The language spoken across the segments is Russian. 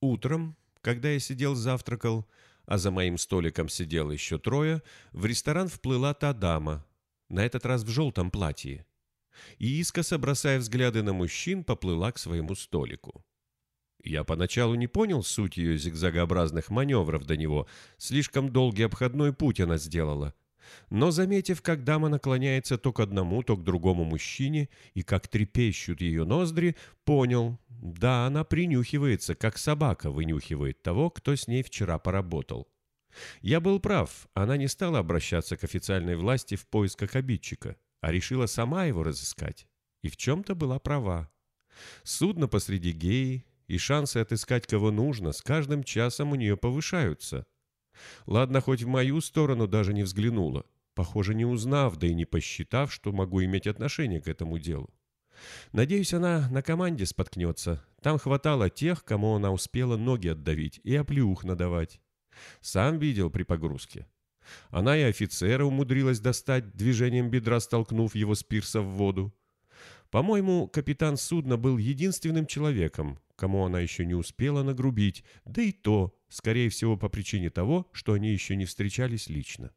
Утром, когда я сидел завтракал, а за моим столиком сидело еще трое, в ресторан вплыла та дама, на этот раз в желтом платье. И искоса, бросая взгляды на мужчин, поплыла к своему столику. Я поначалу не понял суть ее зигзагообразных маневров до него, слишком долгий обходной путь она сделала. Но, заметив, как дама наклоняется то к одному, то к другому мужчине, и как трепещут ее ноздри, понял, да, она принюхивается, как собака вынюхивает того, кто с ней вчера поработал. Я был прав, она не стала обращаться к официальной власти в поисках обидчика, а решила сама его разыскать. И в чем-то была права. Судно посреди геи, и шансы отыскать кого нужно с каждым часом у нее повышаются. Ладно, хоть в мою сторону даже не взглянула, похоже, не узнав, да и не посчитав, что могу иметь отношение к этому делу. Надеюсь, она на команде споткнется. Там хватало тех, кому она успела ноги отдавить и оплеух надавать. Сам видел при погрузке. Она и офицера умудрилась достать, движением бедра столкнув его с пирса в воду. По-моему, капитан судна был единственным человеком, кому она еще не успела нагрубить, да и то, скорее всего, по причине того, что они еще не встречались лично.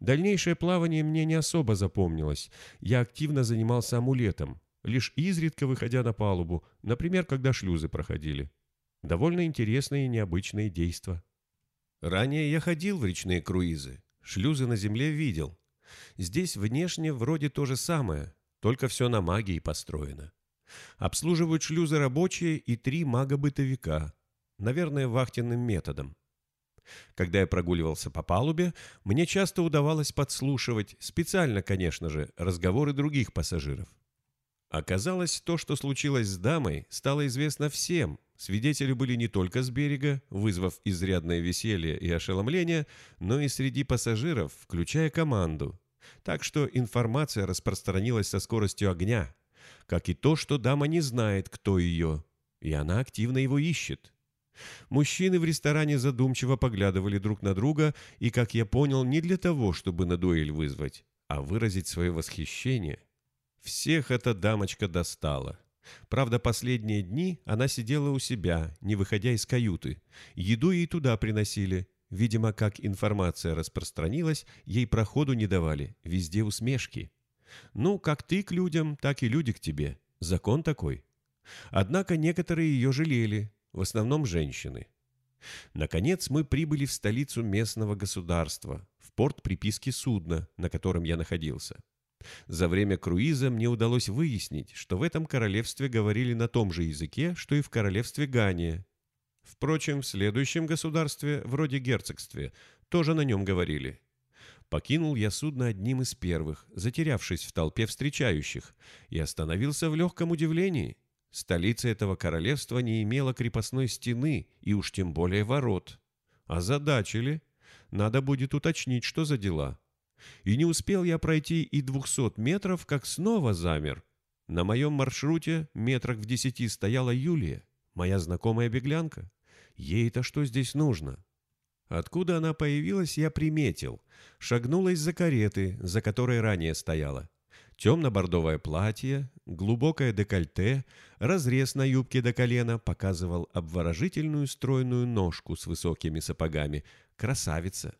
Дальнейшее плавание мне не особо запомнилось. Я активно занимался амулетом, лишь изредка выходя на палубу, например, когда шлюзы проходили. Довольно интересные и необычные действия. Ранее я ходил в речные круизы, шлюзы на земле видел. Здесь внешне вроде то же самое, только все на магии построено. Обслуживают шлюзы рабочие и три мага-бытовика, наверное, вахтенным методом. Когда я прогуливался по палубе, мне часто удавалось подслушивать, специально, конечно же, разговоры других пассажиров. Оказалось, то, что случилось с дамой, стало известно всем. Свидетели были не только с берега, вызвав изрядное веселье и ошеломление, но и среди пассажиров, включая команду. Так что информация распространилась со скоростью огня, как и то, что дама не знает, кто ее, и она активно его ищет. Мужчины в ресторане задумчиво поглядывали друг на друга, и, как я понял, не для того, чтобы на дуэль вызвать, а выразить свое восхищение. Всех эта дамочка достала. Правда, последние дни она сидела у себя, не выходя из каюты. Еду ей туда приносили. Видимо, как информация распространилась, ей проходу не давали, везде усмешки. Ну, как ты к людям, так и люди к тебе. Закон такой. Однако некоторые ее жалели, в основном женщины. Наконец мы прибыли в столицу местного государства, в порт приписки судна, на котором я находился. За время круиза мне удалось выяснить, что в этом королевстве говорили на том же языке, что и в королевстве Гания. Впрочем, в следующем государстве, вроде герцогстве, тоже на нем говорили. Покинул я судно одним из первых, затерявшись в толпе встречающих, и остановился в легком удивлении – Столица этого королевства не имела крепостной стены и уж тем более ворот. А задачили. Надо будет уточнить, что за дела. И не успел я пройти и двухсот метров, как снова замер. На моем маршруте метрах в десяти стояла Юлия, моя знакомая беглянка. Ей-то что здесь нужно? Откуда она появилась, я приметил. Шагнула из-за кареты, за которой ранее стояла. Темно-бордовое платье, глубокое декольте, разрез на юбке до колена показывал обворожительную стройную ножку с высокими сапогами. Красавица.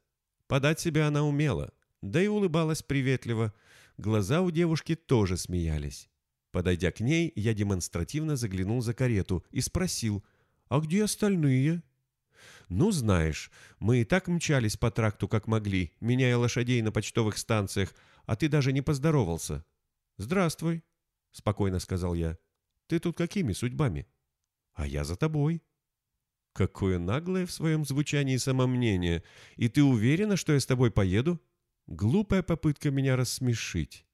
Подать себя она умела, да и улыбалась приветливо. Глаза у девушки тоже смеялись. Подойдя к ней, я демонстративно заглянул за карету и спросил, «А где остальные?» «Ну, знаешь, мы и так мчались по тракту, как могли, меняя лошадей на почтовых станциях, а ты даже не поздоровался». «Здравствуй», — спокойно сказал я. «Ты тут какими судьбами?» «А я за тобой». «Какое наглое в своем звучании самомнение! И ты уверена, что я с тобой поеду?» «Глупая попытка меня рассмешить.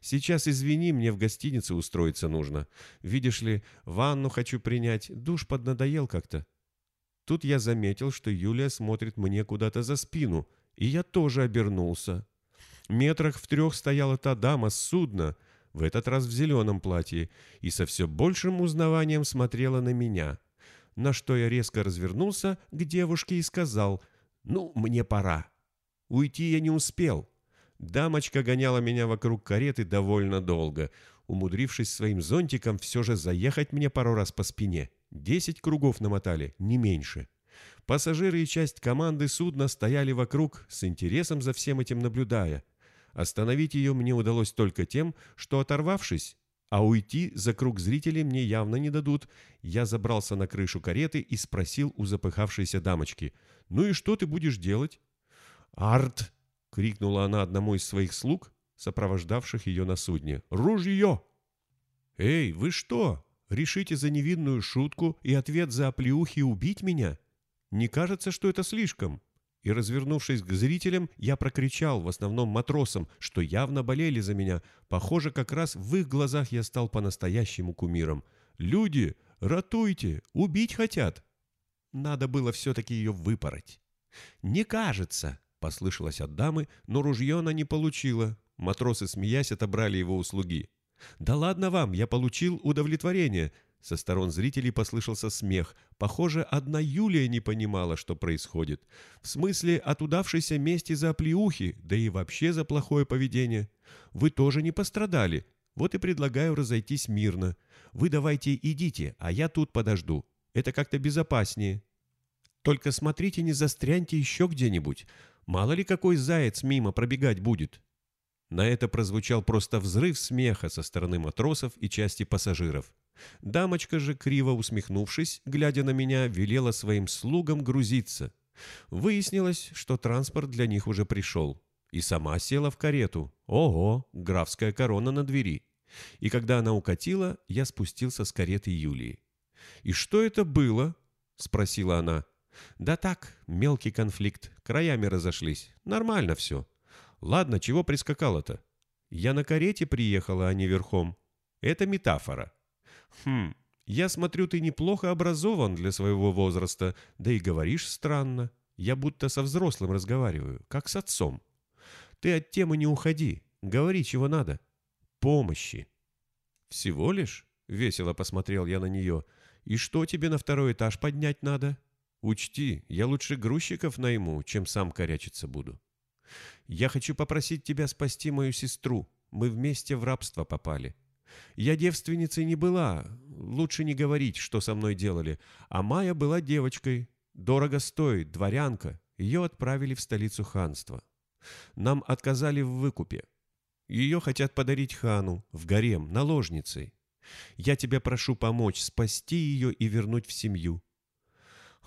Сейчас, извини, мне в гостинице устроиться нужно. Видишь ли, ванну хочу принять, душ поднадоел как-то». Тут я заметил, что Юлия смотрит мне куда-то за спину, и я тоже обернулся. Метрах в трех стояла та дама с судна, в этот раз в зеленом платье, и со все большим узнаванием смотрела на меня. На что я резко развернулся к девушке и сказал «Ну, мне пора». Уйти я не успел. Дамочка гоняла меня вокруг кареты довольно долго, умудрившись своим зонтиком все же заехать мне пару раз по спине. Десять кругов намотали, не меньше. Пассажиры и часть команды судна стояли вокруг, с интересом за всем этим наблюдая. Остановить ее мне удалось только тем, что, оторвавшись, а уйти за круг зрителей мне явно не дадут, я забрался на крышу кареты и спросил у запыхавшейся дамочки, «Ну и что ты будешь делать?» «Арт!» — крикнула она одному из своих слуг, сопровождавших ее на судне. «Ружье!» «Эй, вы что, решите за невинную шутку и ответ за оплеухи убить меня? Не кажется, что это слишком?» И, развернувшись к зрителям, я прокричал, в основном матросам, что явно болели за меня. Похоже, как раз в их глазах я стал по-настоящему кумиром. «Люди, ратуйте! Убить хотят!» Надо было все-таки ее выпороть. «Не кажется!» — послышалось от дамы, но ружье она не получила. Матросы, смеясь, отобрали его услуги. «Да ладно вам, я получил удовлетворение!» Со сторон зрителей послышался смех. Похоже, одна Юлия не понимала, что происходит. В смысле, от удавшейся мести за оплеухи, да и вообще за плохое поведение. Вы тоже не пострадали. Вот и предлагаю разойтись мирно. Вы давайте идите, а я тут подожду. Это как-то безопаснее. Только смотрите, не застряньте еще где-нибудь. Мало ли какой заяц мимо пробегать будет. На это прозвучал просто взрыв смеха со стороны матросов и части пассажиров. Дамочка же, криво усмехнувшись, глядя на меня, велела своим слугам грузиться. Выяснилось, что транспорт для них уже пришел. И сама села в карету. Ого, графская корона на двери. И когда она укатила, я спустился с кареты Юлии. «И что это было?» — спросила она. «Да так, мелкий конфликт. Краями разошлись. Нормально все. Ладно, чего прискакала-то? Я на карете приехала, а не верхом. Это метафора. Хм, я смотрю, ты неплохо образован для своего возраста, да и говоришь странно. Я будто со взрослым разговариваю, как с отцом. Ты от темы не уходи, говори, чего надо. Помощи. Всего лишь? Весело посмотрел я на нее. И что тебе на второй этаж поднять надо? Учти, я лучше грузчиков найму, чем сам корячиться буду. Я хочу попросить тебя спасти мою сестру. Мы вместе в рабство попали. Я девственницей не была, лучше не говорить, что со мной делали. А Майя была девочкой. Дорого стоит, дворянка. Ее отправили в столицу ханства. Нам отказали в выкупе. Ее хотят подарить хану, в гарем, наложницей. Я тебя прошу помочь, спасти ее и вернуть в семью.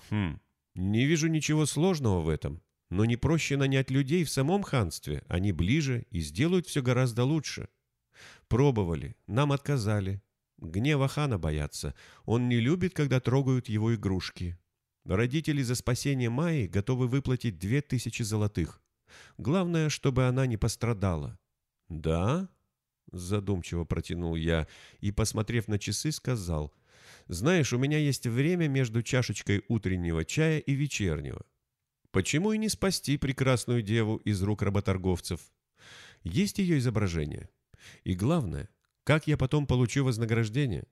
Хм, не вижу ничего сложного в этом. Но не проще нанять людей в самом ханстве, они ближе и сделают все гораздо лучше. Пробовали, нам отказали. Гнева хана боятся, он не любит, когда трогают его игрушки. Родители за спасение Майи готовы выплатить две тысячи золотых. Главное, чтобы она не пострадала. «Да?» — задумчиво протянул я и, посмотрев на часы, сказал. «Знаешь, у меня есть время между чашечкой утреннего чая и вечернего. Почему и не спасти прекрасную деву из рук работорговцев? Есть ее изображение. И главное, как я потом получу вознаграждение?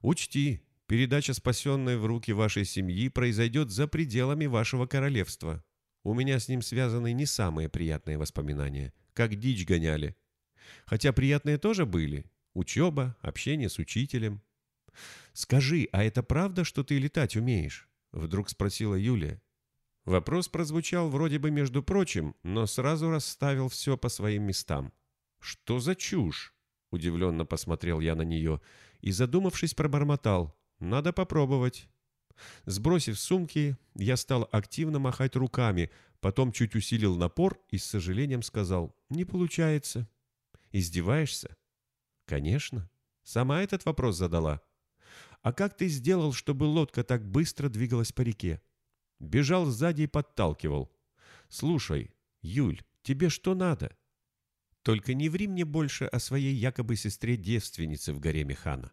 Учти, передача спасенной в руки вашей семьи произойдет за пределами вашего королевства. У меня с ним связаны не самые приятные воспоминания, как дичь гоняли. Хотя приятные тоже были. Учеба, общение с учителем. «Скажи, а это правда, что ты летать умеешь?» Вдруг спросила Юлия. Вопрос прозвучал вроде бы между прочим, но сразу расставил все по своим местам. «Что за чушь?» – удивленно посмотрел я на нее и, задумавшись, пробормотал. «Надо попробовать». Сбросив сумки, я стал активно махать руками, потом чуть усилил напор и с сожалением сказал «Не получается». «Издеваешься?» «Конечно. Сама этот вопрос задала». «А как ты сделал, чтобы лодка так быстро двигалась по реке?» Бежал сзади и подталкивал. «Слушай, Юль, тебе что надо?» «Только не ври мне больше о своей якобы сестре-девственнице в гареме хана.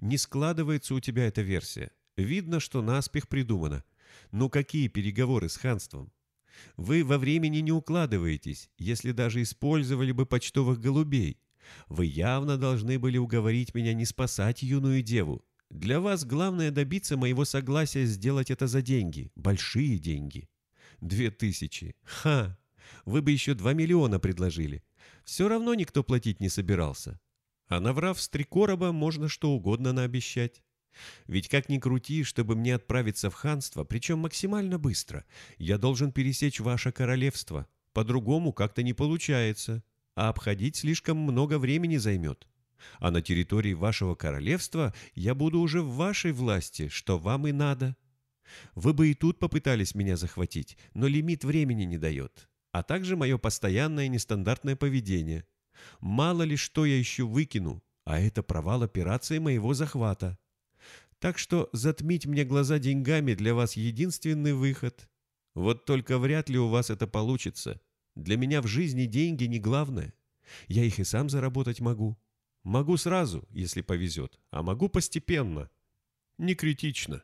Не складывается у тебя эта версия. Видно, что наспех придумано. Ну какие переговоры с ханством? Вы во времени не укладываетесь, если даже использовали бы почтовых голубей. Вы явно должны были уговорить меня не спасать юную деву, для вас главное добиться моего согласия сделать это за деньги, большие деньги. Две тысячи. Ха! Вы бы еще два миллиона предложили. Все равно никто платить не собирался. А наврав с три короба, можно что угодно наобещать. Ведь как ни крути, чтобы мне отправиться в ханство, причем максимально быстро, я должен пересечь ваше королевство. По-другому как-то не получается, а обходить слишком много времени займет. А на территории вашего королевства я буду уже в вашей власти, что вам и надо. Вы бы и тут попытались меня захватить, но лимит времени не дает, а также мое постоянное нестандартное поведение. Мало ли что я еще выкину, а это провал операции моего захвата. Так что затмить мне глаза деньгами для вас единственный выход. Вот только вряд ли у вас это получится. Для меня в жизни деньги не главное. Я их и сам заработать могу. Могу сразу, если повезет, а могу постепенно. Не критично.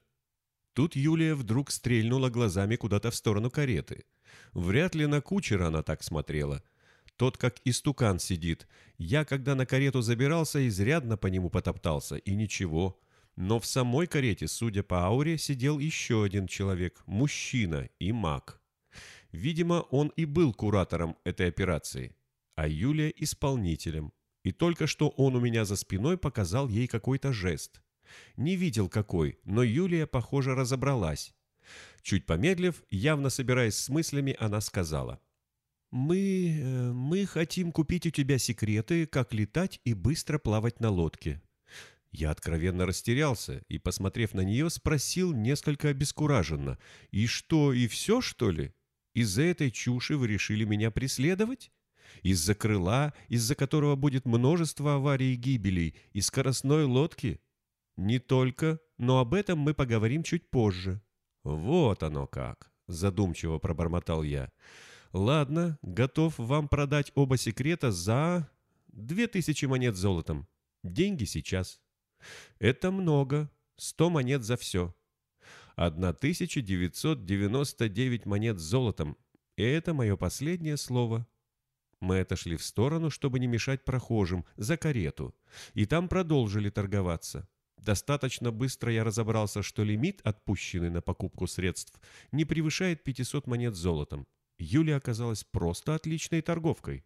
Тут Юлия вдруг стрельнула глазами куда-то в сторону кареты. Вряд ли на кучера она так смотрела. Тот как истукан сидит. Я, когда на карету забирался, изрядно по нему потоптался, и ничего. Но в самой карете, судя по ауре, сидел еще один человек, мужчина и маг. Видимо, он и был куратором этой операции, а Юлия – исполнителем. И только что он у меня за спиной показал ей какой-то жест. Не видел какой, но Юлия, похоже, разобралась. Чуть помедлив, явно собираясь с мыслями, она сказала. «Мы... Э, мы хотим купить у тебя секреты, как летать и быстро плавать на лодке. Я откровенно растерялся и, посмотрев на нее, спросил несколько обескураженно. «И что, и все, что ли? Из-за этой чуши вы решили меня преследовать? Из-за крыла, из-за которого будет множество аварий и гибелей, и скоростной лодки? Не только, но об этом мы поговорим чуть позже». «Вот оно как!» – задумчиво пробормотал я. «Ладно, готов вам продать оба секрета за две тысячи монет золотом. Деньги сейчас». Это много. Сто монет за все. 1999 монет золотом. И это мое последнее слово. Мы отошли в сторону, чтобы не мешать прохожим, за карету. И там продолжили торговаться. Достаточно быстро я разобрался, что лимит, отпущенный на покупку средств, не превышает 500 монет золотом. Юлия оказалась просто отличной торговкой.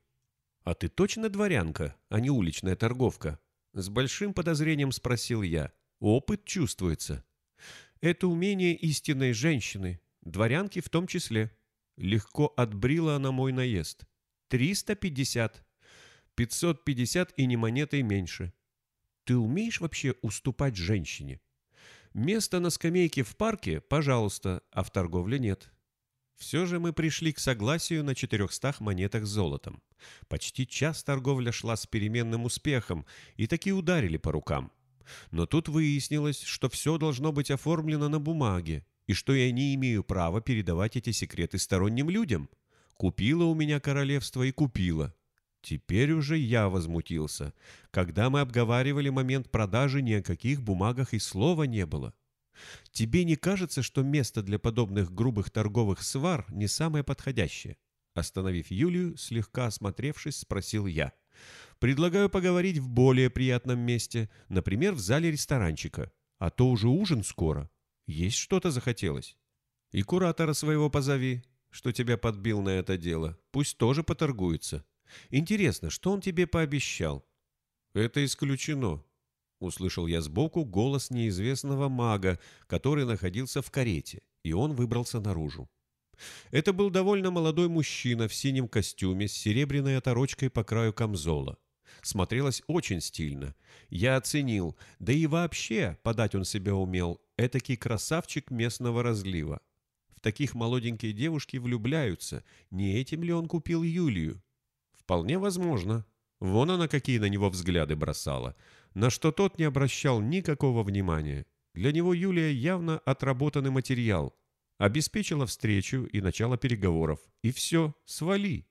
«А ты точно дворянка, а не уличная торговка?» С большим подозрением спросил я. Опыт чувствуется. Это умение истинной женщины, дворянки в том числе. Легко отбрила она мой наезд. Триста пятьдесят. Пятьсот пятьдесят и не монетой меньше. Ты умеешь вообще уступать женщине? Место на скамейке в парке, пожалуйста, а в торговле нет. Все же мы пришли к согласию на 400 монетах с золотом. Почти час торговля шла с переменным успехом, и таки ударили по рукам. Но тут выяснилось, что все должно быть оформлено на бумаге, и что я не имею права передавать эти секреты сторонним людям. Купила у меня королевство и купила. Теперь уже я возмутился. Когда мы обговаривали момент продажи, ни о каких бумагах и слова не было. Тебе не кажется, что место для подобных грубых торговых свар не самое подходящее? Остановив Юлию, слегка осмотревшись, спросил я. Предлагаю поговорить в более приятном месте, например, в зале ресторанчика. А то уже ужин скоро. Есть что-то захотелось. И куратора своего позови, что тебя подбил на это дело. Пусть тоже поторгуется. Интересно, что он тебе пообещал? Это исключено, Услышал я сбоку голос неизвестного мага, который находился в карете, и он выбрался наружу. Это был довольно молодой мужчина в синем костюме с серебряной оторочкой по краю камзола. Смотрелось очень стильно. Я оценил, да и вообще подать он себя умел, этакий красавчик местного разлива. Таких молоденькие девушки влюбляются, не этим ли он купил Юлию? Вполне возможно. Вон она какие на него взгляды бросала на что тот не обращал никакого внимания. Для него Юлия явно отработанный материал. Обеспечила встречу и начало переговоров. И все, свали.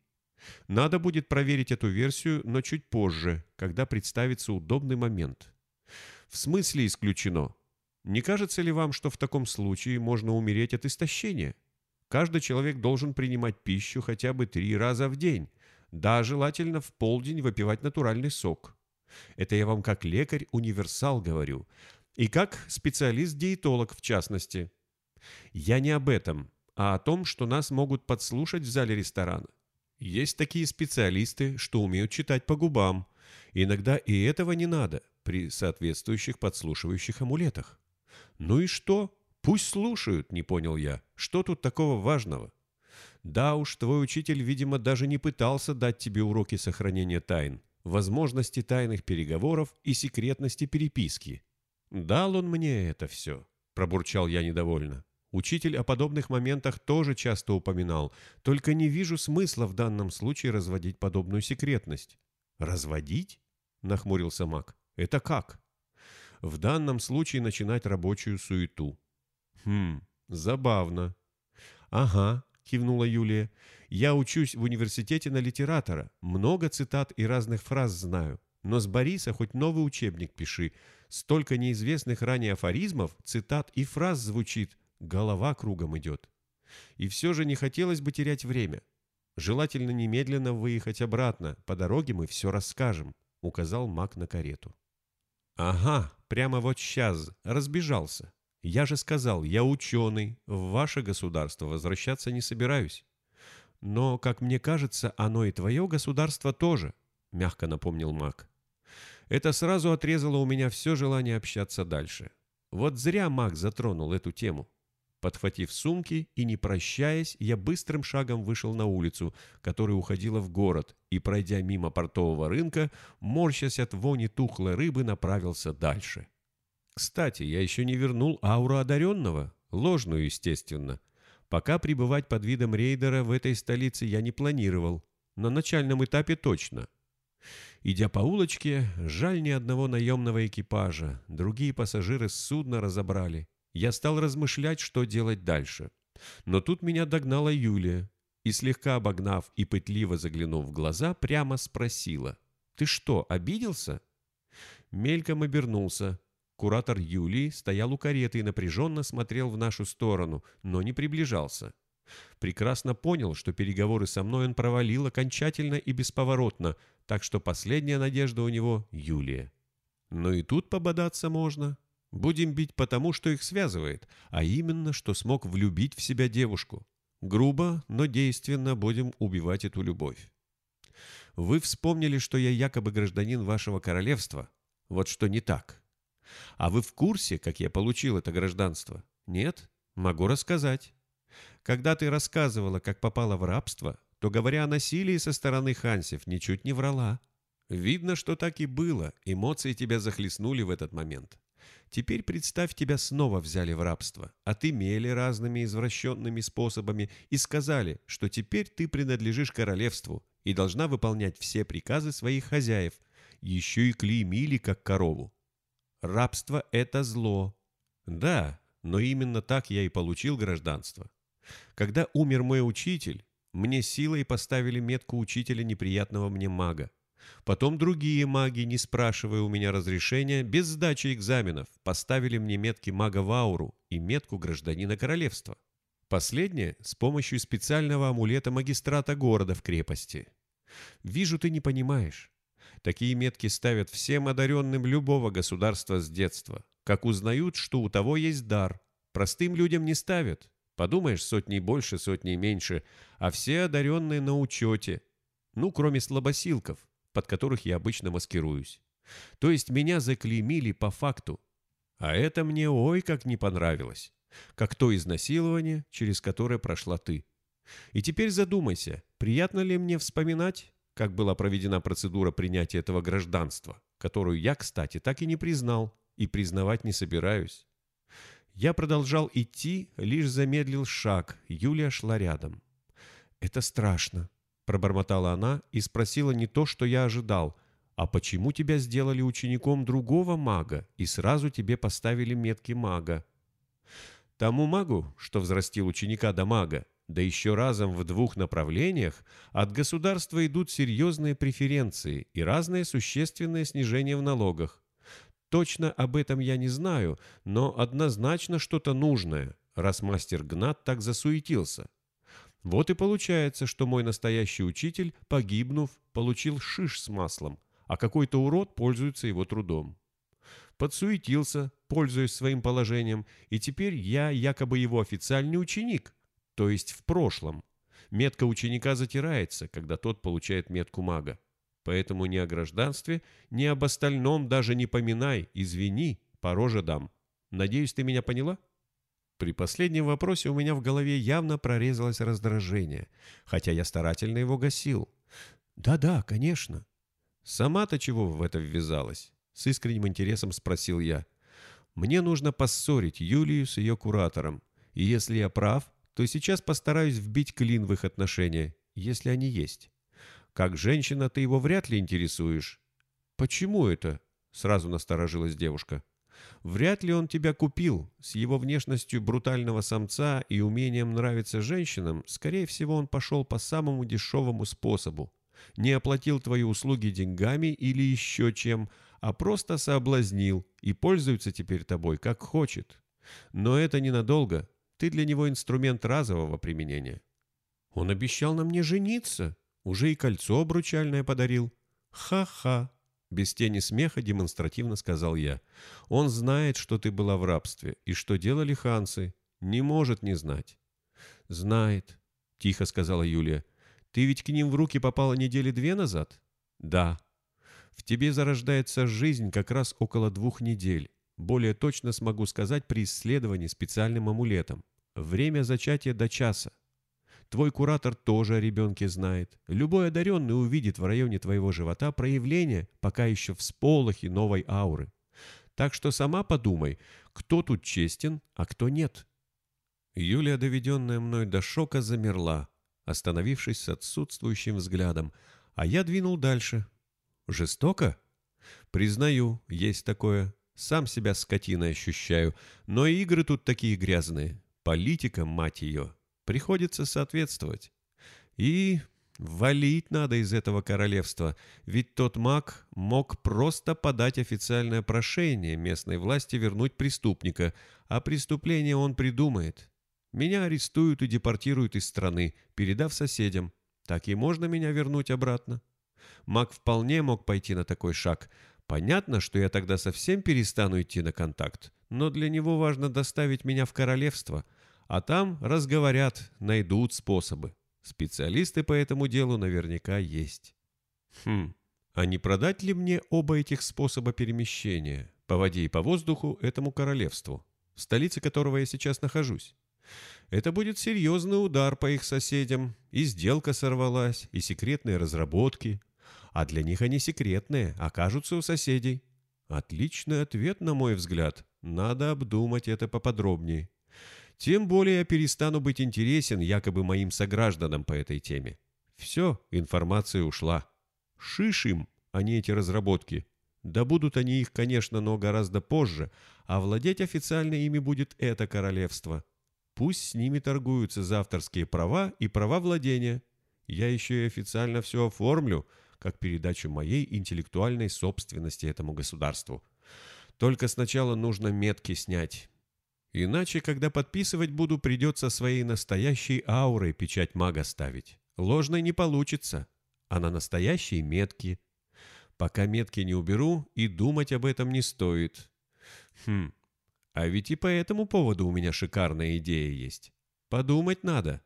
Надо будет проверить эту версию, но чуть позже, когда представится удобный момент. В смысле исключено? Не кажется ли вам, что в таком случае можно умереть от истощения? Каждый человек должен принимать пищу хотя бы три раза в день, да желательно в полдень выпивать натуральный сок. Это я вам как лекарь-универсал говорю. И как специалист-диетолог в частности. Я не об этом, а о том, что нас могут подслушать в зале ресторана. Есть такие специалисты, что умеют читать по губам. Иногда и этого не надо при соответствующих подслушивающих амулетах. «Ну и что? Пусть слушают», — не понял я. «Что тут такого важного?» «Да уж, твой учитель, видимо, даже не пытался дать тебе уроки сохранения тайн, возможности тайных переговоров и секретности переписки. Дал он мне это все», — пробурчал я недовольно. Учитель о подобных моментах тоже часто упоминал, только не вижу смысла в данном случае разводить подобную секретность. «Разводить?» — нахмурился маг. «Это как?» «В данном случае начинать рабочую суету». «Хм, забавно». «Ага», — кивнула Юлия. «Я учусь в университете на литератора. Много цитат и разных фраз знаю. Но с Бориса хоть новый учебник пиши. Столько неизвестных ранее афоризмов, цитат и фраз звучит, Голова кругом идет. И все же не хотелось бы терять время. Желательно немедленно выехать обратно. По дороге мы все расскажем», — указал маг на карету. «Ага, прямо вот сейчас. Разбежался. Я же сказал, я ученый. В ваше государство возвращаться не собираюсь. Но, как мне кажется, оно и твое государство тоже», — мягко напомнил маг. Это сразу отрезало у меня все желание общаться дальше. Вот зря маг затронул эту тему. Подхватив сумки и не прощаясь, я быстрым шагом вышел на улицу, которая уходила в город, и, пройдя мимо портового рынка, морщась от вони тухлой рыбы, направился дальше. Кстати, я еще не вернул ауру одаренного, ложную, естественно. Пока пребывать под видом рейдера в этой столице я не планировал. На начальном этапе точно. Идя по улочке, жаль ни одного наемного экипажа, другие пассажиры с судна разобрали. Я стал размышлять, что делать дальше. Но тут меня догнала Юлия и, слегка обогнав и пытливо заглянув в глаза, прямо спросила. «Ты что, обиделся?» Мельком обернулся. Куратор Юлии стоял у кареты и напряженно смотрел в нашу сторону, но не приближался. Прекрасно понял, что переговоры со мной он провалил окончательно и бесповоротно, так что последняя надежда у него — Юлия. Но и тут пободаться можно. Будем бить потому, что их связывает, а именно, что смог влюбить в себя девушку. Грубо, но действенно будем убивать эту любовь. Вы вспомнили, что я якобы гражданин вашего королевства. Вот что не так. А вы в курсе, как я получил это гражданство? Нет? Могу рассказать. Когда ты рассказывала, как попала в рабство, то, говоря о насилии со стороны хансев, ничуть не врала. Видно, что так и было, эмоции тебя захлестнули в этот момент. Теперь представь, тебя снова взяли в рабство, отымели разными извращенными способами и сказали, что теперь ты принадлежишь королевству и должна выполнять все приказы своих хозяев, еще и клеймили как корову. Рабство – это зло. Да, но именно так я и получил гражданство. Когда умер мой учитель, мне силой поставили метку учителя неприятного мне мага. Потом другие маги, не спрашивая у меня разрешения, без сдачи экзаменов, поставили мне метки мага в ауру и метку гражданина королевства. Последнее с помощью специального амулета магистрата города в крепости. Вижу, ты не понимаешь. Такие метки ставят всем одаренным любого государства с детства. Как узнают, что у того есть дар. Простым людям не ставят. Подумаешь, сотни больше, сотни меньше, а все одаренные на учете. Ну, кроме слабосилков, под которых я обычно маскируюсь. То есть меня заклеймили по факту. А это мне ой как не понравилось. Как то изнасилование, через которое прошла ты. И теперь задумайся, приятно ли мне вспоминать, как была проведена процедура принятия этого гражданства, которую я, кстати, так и не признал и признавать не собираюсь. Я продолжал идти, лишь замедлил шаг, Юлия шла рядом. «Это страшно», Пробормотала она и спросила не то, что я ожидал. «А почему тебя сделали учеником другого мага и сразу тебе поставили метки мага?» Тому магу, что взрастил ученика до мага, да еще разом в двух направлениях, от государства идут серьезные преференции и разное существенное снижение в налогах. Точно об этом я не знаю, но однозначно что-то нужное, раз мастер Гнат так засуетился. Вот и получается, что мой настоящий учитель, погибнув, получил шиш с маслом, а какой-то урод пользуется его трудом. Подсуетился, пользуясь своим положением, и теперь я якобы его официальный ученик, то есть в прошлом. Метка ученика затирается, когда тот получает метку мага. Поэтому ни о гражданстве, ни об остальном даже не поминай, извини, по роже дам. Надеюсь, ты меня поняла?» При последнем вопросе у меня в голове явно прорезалось раздражение, хотя я старательно его гасил. «Да-да, конечно». «Сама-то чего в это ввязалась?» С искренним интересом спросил я. «Мне нужно поссорить Юлию с ее куратором. И если я прав, то сейчас постараюсь вбить клин в их отношения, если они есть. Как женщина ты его вряд ли интересуешь». «Почему это?» — сразу насторожилась девушка. Вряд ли он тебя купил. С его внешностью брутального самца и умением нравиться женщинам, скорее всего, он пошел по самому дешевому способу. Не оплатил твои услуги деньгами или еще чем, а просто соблазнил и пользуется теперь тобой как хочет. Но это ненадолго. Ты для него инструмент разового применения. Он обещал нам не жениться. Уже и кольцо обручальное подарил. Ха-ха. Без тени смеха демонстративно сказал я. «Он знает, что ты была в рабстве, и что делали ханцы. Не может не знать». «Знает», — тихо сказала Юлия. «Ты ведь к ним в руки попала недели две назад?» «Да». «В тебе зарождается жизнь как раз около двух недель. Более точно смогу сказать при исследовании специальным амулетом. Время зачатия до часа. Твой куратор тоже о ребенке знает. Любой одаренный увидит в районе твоего живота проявление пока еще всполохи новой ауры. Так что сама подумай, кто тут честен, а кто нет. Юлия, доведенная мной до шока, замерла, остановившись с отсутствующим взглядом, а я двинул дальше. Жестоко? Признаю, есть такое. Сам себя скотиной ощущаю, но игры тут такие грязные. Политика, мать ее, Приходится соответствовать. И валить надо из этого королевства, ведь тот маг мог просто подать официальное прошение местной власти вернуть преступника, а преступление он придумает. Меня арестуют и депортируют из страны, передав соседям. Так и можно меня вернуть обратно. Маг вполне мог пойти на такой шаг. Понятно, что я тогда совсем перестану идти на контакт, но для него важно доставить меня в королевство – а там разговорят, найдут способы. Специалисты по этому делу наверняка есть. Хм, а не продать ли мне оба этих способа перемещения, по воде и по воздуху, этому королевству, в столице которого я сейчас нахожусь? Это будет серьезный удар по их соседям, и сделка сорвалась, и секретные разработки. А для них они секретные, окажутся у соседей. Отличный ответ, на мой взгляд. Надо обдумать это поподробнее тем более я перестану быть интересен якобы моим согражданам по этой теме. Все, информация ушла. Шиш им, а не эти разработки. Да будут они их, конечно, но гораздо позже, а владеть официально ими будет это королевство. Пусть с ними торгуются за авторские права и права владения. Я еще и официально все оформлю, как передачу моей интеллектуальной собственности этому государству. Только сначала нужно метки снять. Иначе, когда подписывать буду, придется своей настоящей аурой печать мага ставить. Ложной не получится, а на настоящие метки. Пока метки не уберу, и думать об этом не стоит. Хм, а ведь и по этому поводу у меня шикарная идея есть. Подумать надо.